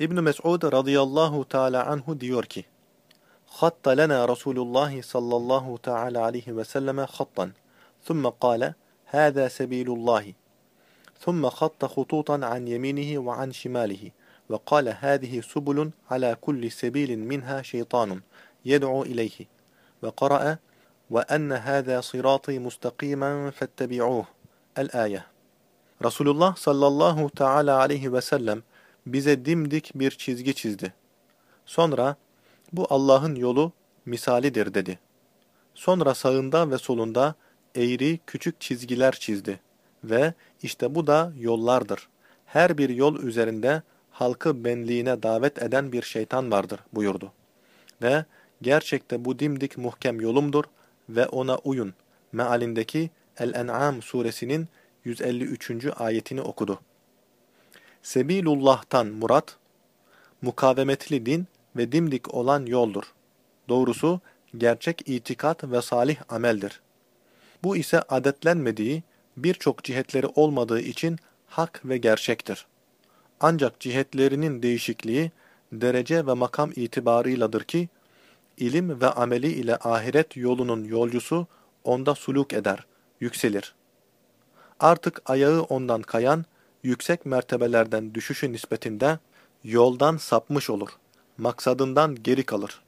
ابن مسعود رضي الله تعالى عنه diyor ki خط لنا رسول الله صلى الله تعالى عليه وسلم خطا. ثم قال هذا سبيل الله. ثم خط خطوطا عن يمينه وعن شماله وقال هذه سبل على كل سبيل منها شيطان يدعو إليه. وقرأ وأن هذا صراطي مستقيما فاتبعوه. الآية. رسول الله صلى الله تعالى عليه وسلم bize dimdik bir çizgi çizdi. Sonra bu Allah'ın yolu misalidir dedi. Sonra sağında ve solunda eğri küçük çizgiler çizdi ve işte bu da yollardır. Her bir yol üzerinde halkı benliğine davet eden bir şeytan vardır buyurdu. Ve gerçekte bu dimdik muhkem yolumdur ve ona uyun mealindeki El-En'am suresinin 153. ayetini okudu. Sebilullah'tan murat, mukavemetli din ve dimdik olan yoldur. Doğrusu gerçek itikat ve salih ameldir. Bu ise adetlenmediği, birçok cihetleri olmadığı için hak ve gerçektir. Ancak cihetlerinin değişikliği, derece ve makam itibarıyladır ki, ilim ve ameli ile ahiret yolunun yolcusu onda suluk eder, yükselir. Artık ayağı ondan kayan, yüksek mertebelerden düşüşü nispetinde yoldan sapmış olur, maksadından geri kalır.